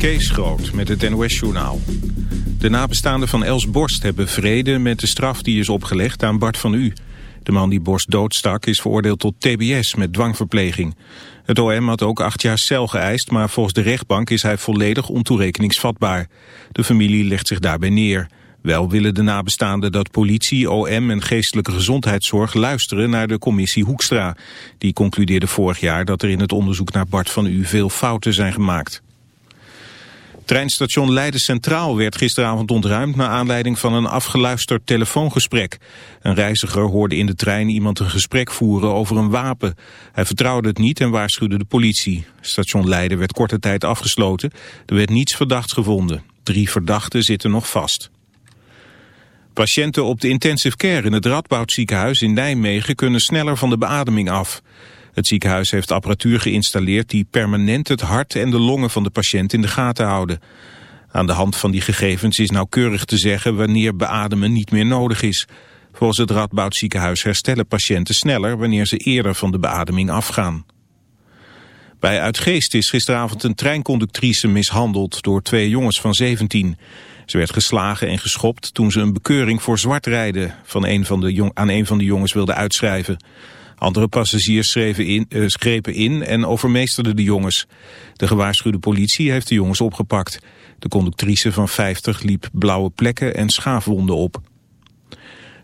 Kees Groot met het NOS-journaal. De nabestaanden van Els Borst hebben vrede met de straf die is opgelegd aan Bart van U. De man die Borst doodstak is veroordeeld tot tbs met dwangverpleging. Het OM had ook acht jaar cel geëist, maar volgens de rechtbank is hij volledig ontoerekeningsvatbaar. De familie legt zich daarbij neer. Wel willen de nabestaanden dat politie, OM en geestelijke gezondheidszorg luisteren naar de commissie Hoekstra. Die concludeerde vorig jaar dat er in het onderzoek naar Bart van U veel fouten zijn gemaakt. Treinstation Leiden Centraal werd gisteravond ontruimd... naar aanleiding van een afgeluisterd telefoongesprek. Een reiziger hoorde in de trein iemand een gesprek voeren over een wapen. Hij vertrouwde het niet en waarschuwde de politie. Station Leiden werd korte tijd afgesloten. Er werd niets verdachts gevonden. Drie verdachten zitten nog vast. Patiënten op de intensive care in het Radboud ziekenhuis in Nijmegen... kunnen sneller van de beademing af... Het ziekenhuis heeft apparatuur geïnstalleerd die permanent het hart en de longen van de patiënt in de gaten houden. Aan de hand van die gegevens is nauwkeurig te zeggen wanneer beademen niet meer nodig is. Volgens het Radboud ziekenhuis herstellen patiënten sneller wanneer ze eerder van de beademing afgaan. Bij Uitgeest is gisteravond een treinconductrice mishandeld door twee jongens van 17. Ze werd geslagen en geschopt toen ze een bekeuring voor zwartrijden van een van de aan een van de jongens wilde uitschrijven. Andere passagiers schreven in, uh, grepen in en overmeesterden de jongens. De gewaarschuwde politie heeft de jongens opgepakt. De conductrice van 50 liep blauwe plekken en schaafwonden op.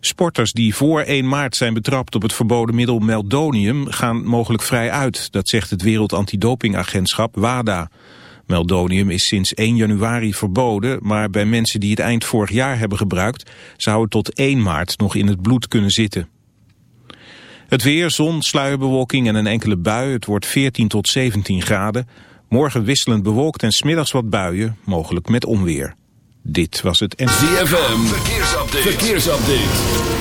Sporters die voor 1 maart zijn betrapt op het verboden middel meldonium gaan mogelijk vrij uit. Dat zegt het Wereld Antidopingagentschap WADA. Meldonium is sinds 1 januari verboden, maar bij mensen die het eind vorig jaar hebben gebruikt... zou het tot 1 maart nog in het bloed kunnen zitten. Het weer, zon, sluierbewolking en een enkele bui. Het wordt 14 tot 17 graden. Morgen wisselend bewolkt en smiddags wat buien, mogelijk met onweer. Dit was het... ZFM, verkeersupdate. verkeersupdate.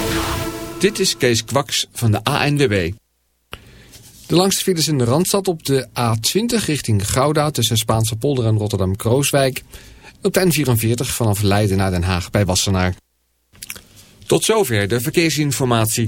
Dit is Kees Kwaks van de ANWB. De langste files in de Randstad op de A20 richting Gouda... tussen Spaanse polder en Rotterdam-Krooswijk. Op de N44 vanaf Leiden naar Den Haag bij Wassenaar. Tot zover de verkeersinformatie.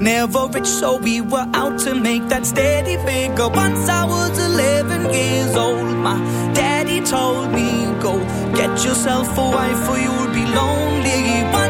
Never rich, so we were out to make that steady figure. Once I was 11 years old, my daddy told me, Go get yourself a wife or you'll be lonely. Once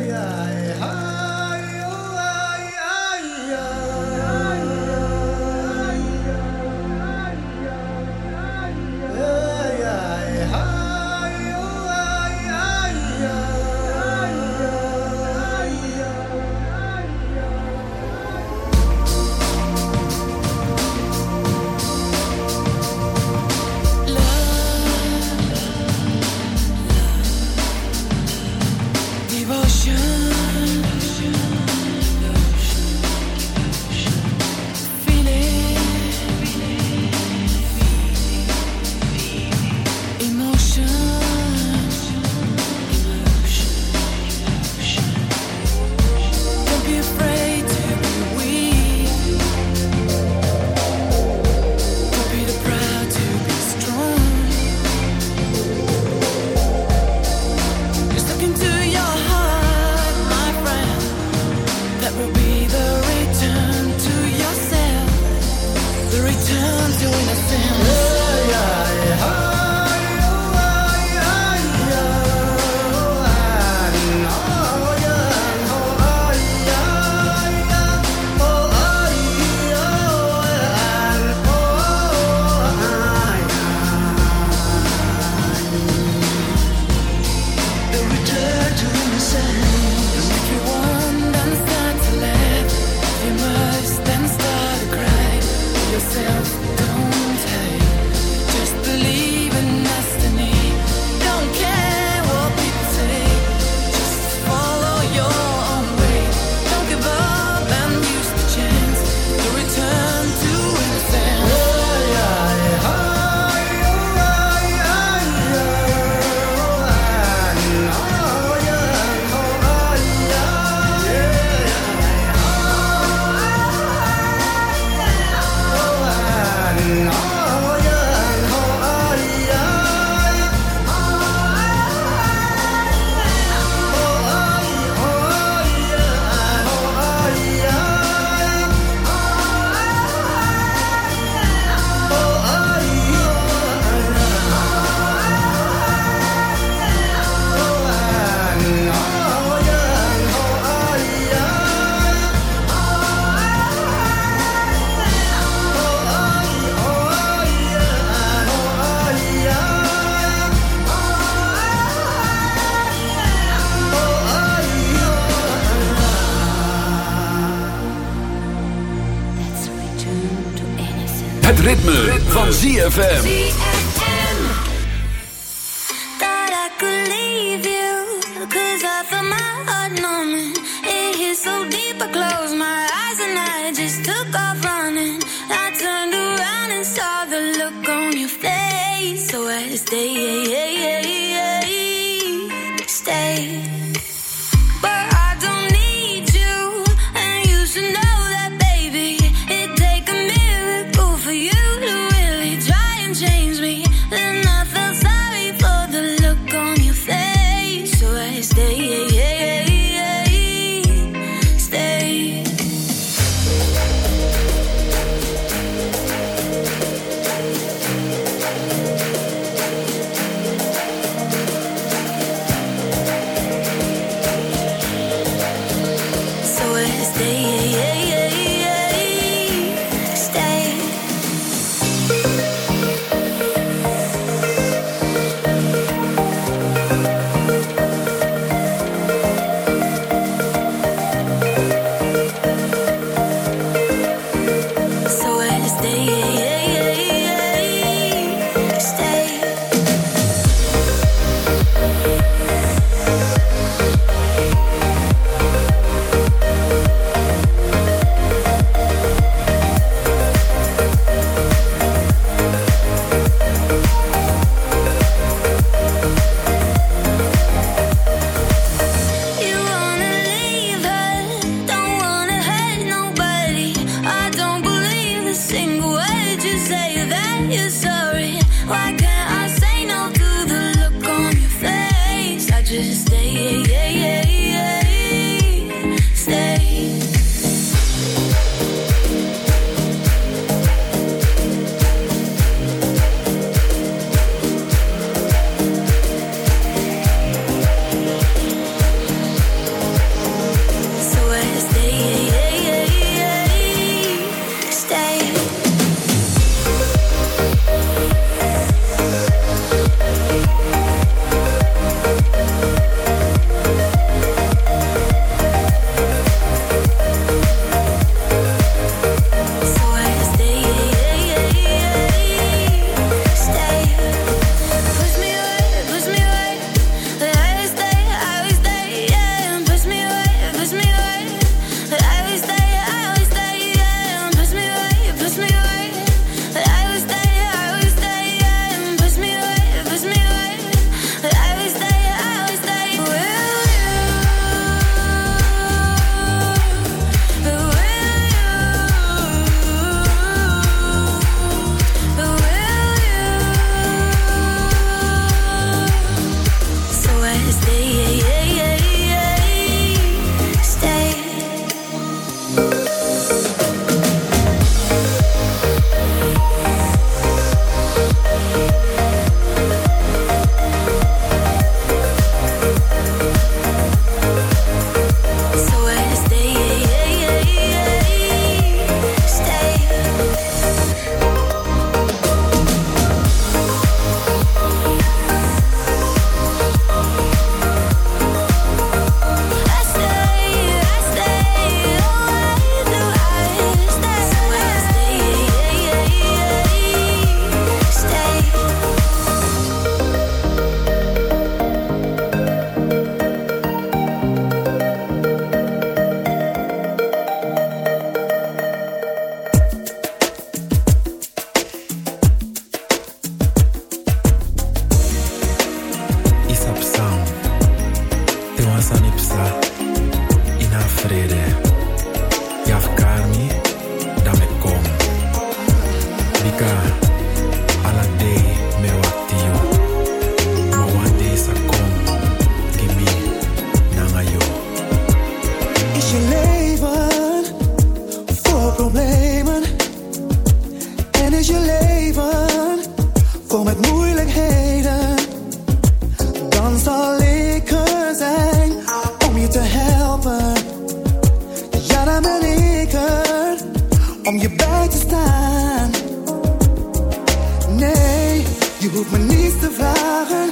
Nee, je hoeft me niets te vragen.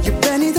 Je bent niet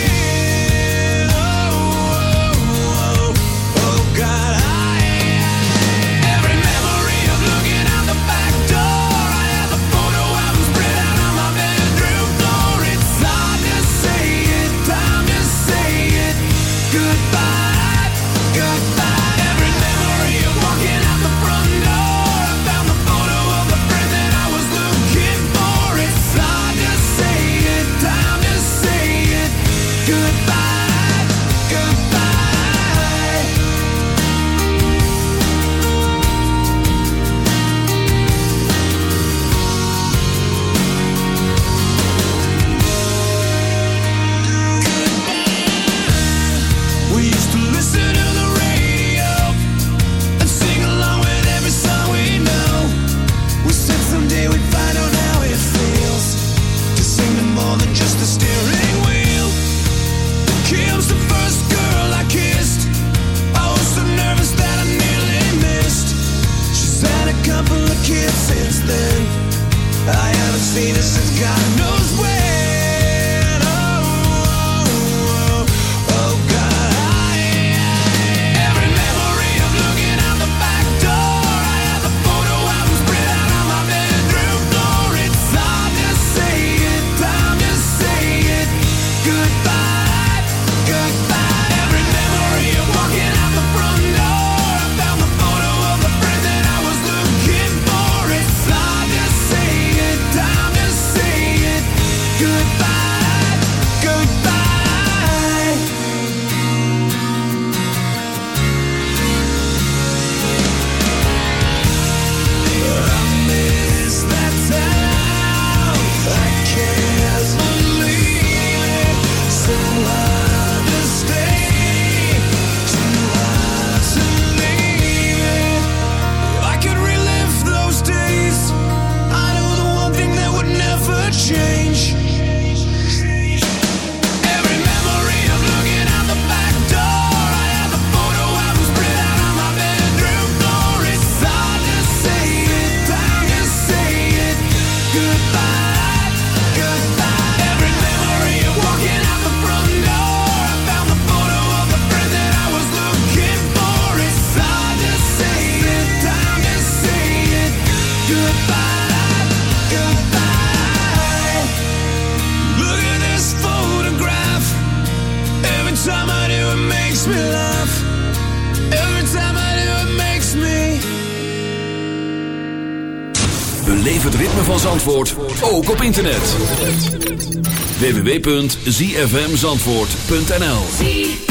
Seen her www.zfmzandvoort.nl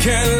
Can't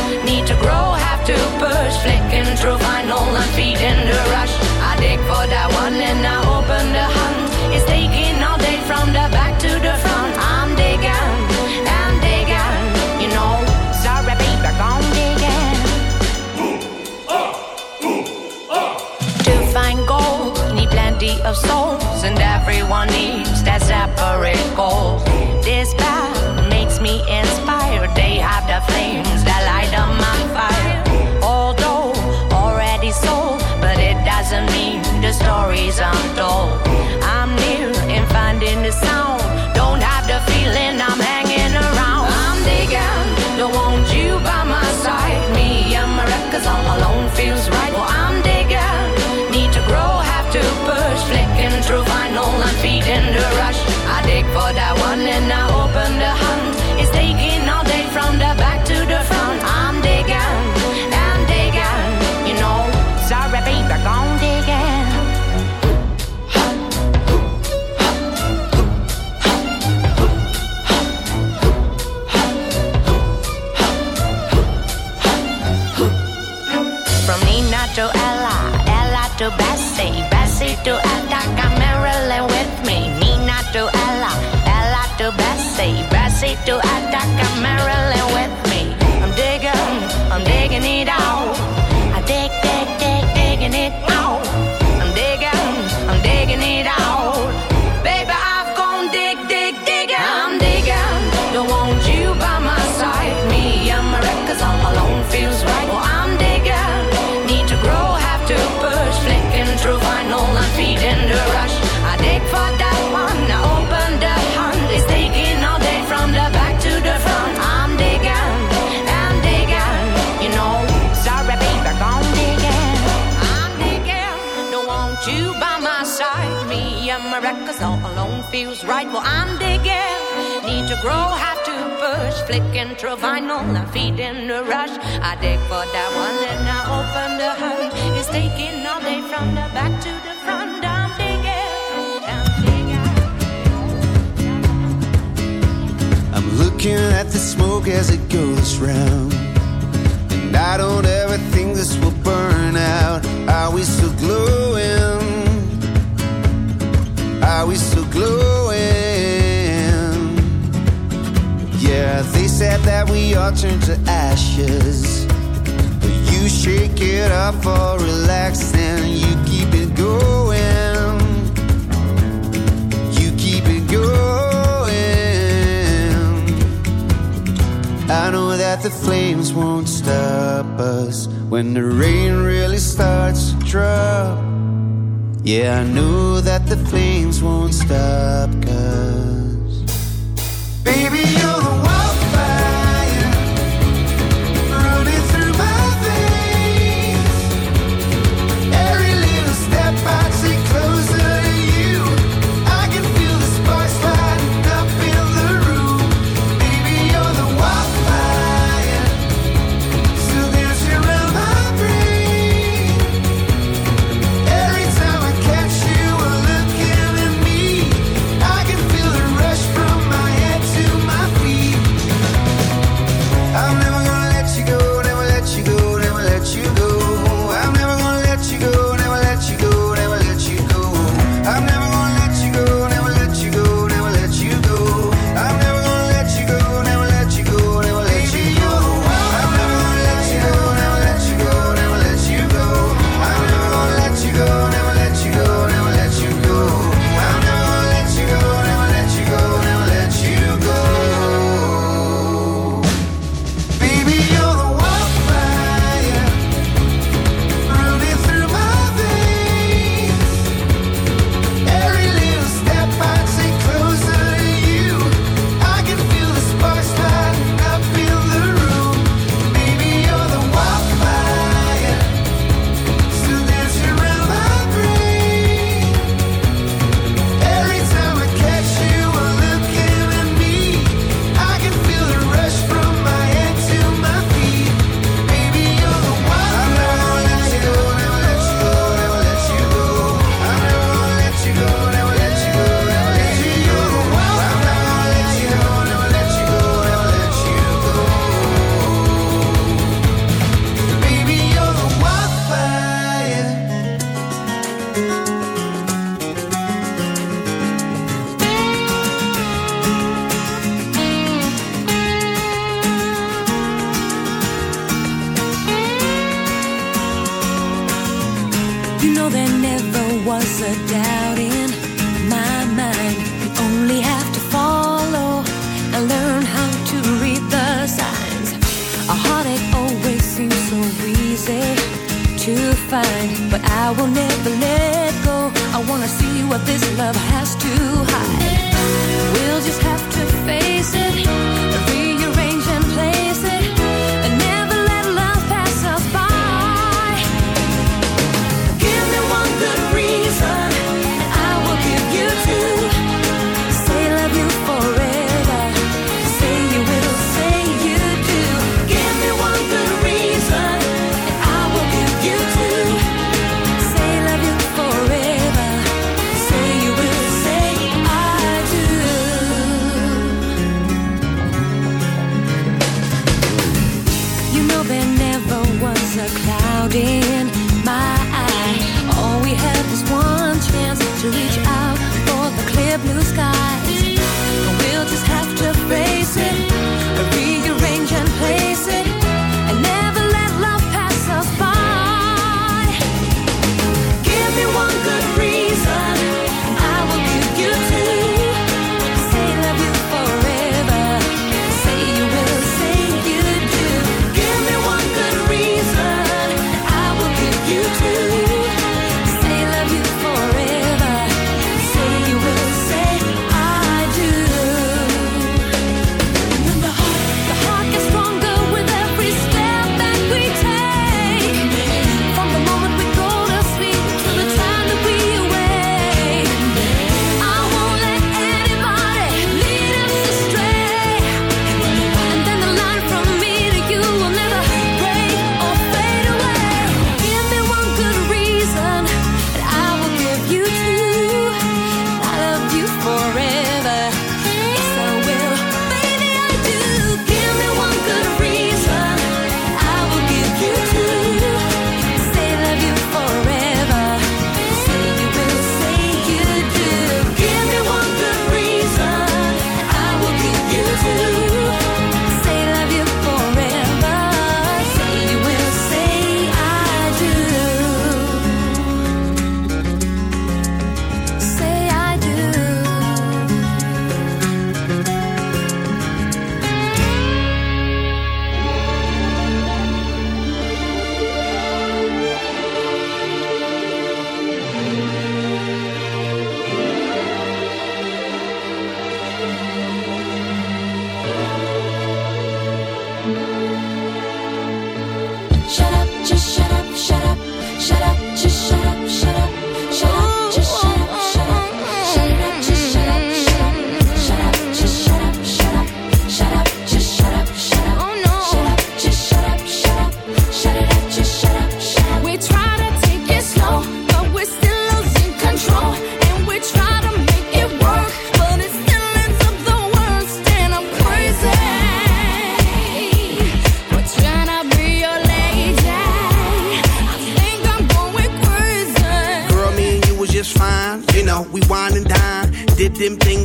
push. Flicking through vinyl and feeding the rush. I dig for that one and I open the hunt. It's taking all day from the back to the front. I'm digging, I'm digging, you know. Sorry, baby, I'm digging. To find gold, need plenty of souls, and everyone needs that separate goal. Stories untold. I'm new and finding the sound. Don't have the feeling I'm hanging around. I'm digging, don't want you by my side. Me and my records all alone feels Ella to feels right. Well, I'm digging, need to grow, have to push. Flicking through vinyl and feeding the rush. I dig for that one and I open the hunt. It's taking all day from the back to the front. I'm digging, I'm digging. I'm looking at the smoke as it goes round. And I don't ever think this will burn out. Are we still glowing? Are we still glowing? Yeah, they said that we all turn to ashes. But you shake it up or relax and you keep it going. You keep it going. I know that the flames won't stop us when the rain really starts to drop. Yeah, I know that the flames won't stop us.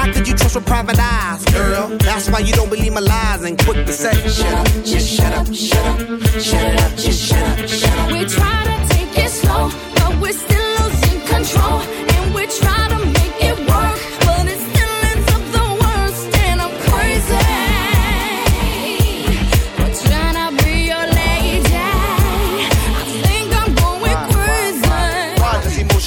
How could you trust with private eyes, girl? That's why you don't believe my lies and quick to say, shut up, just shut up, shut up, shut it up, just shut up, shut up. We try to take it slow, but we're still losing control. And we try to make it work,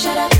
shut up.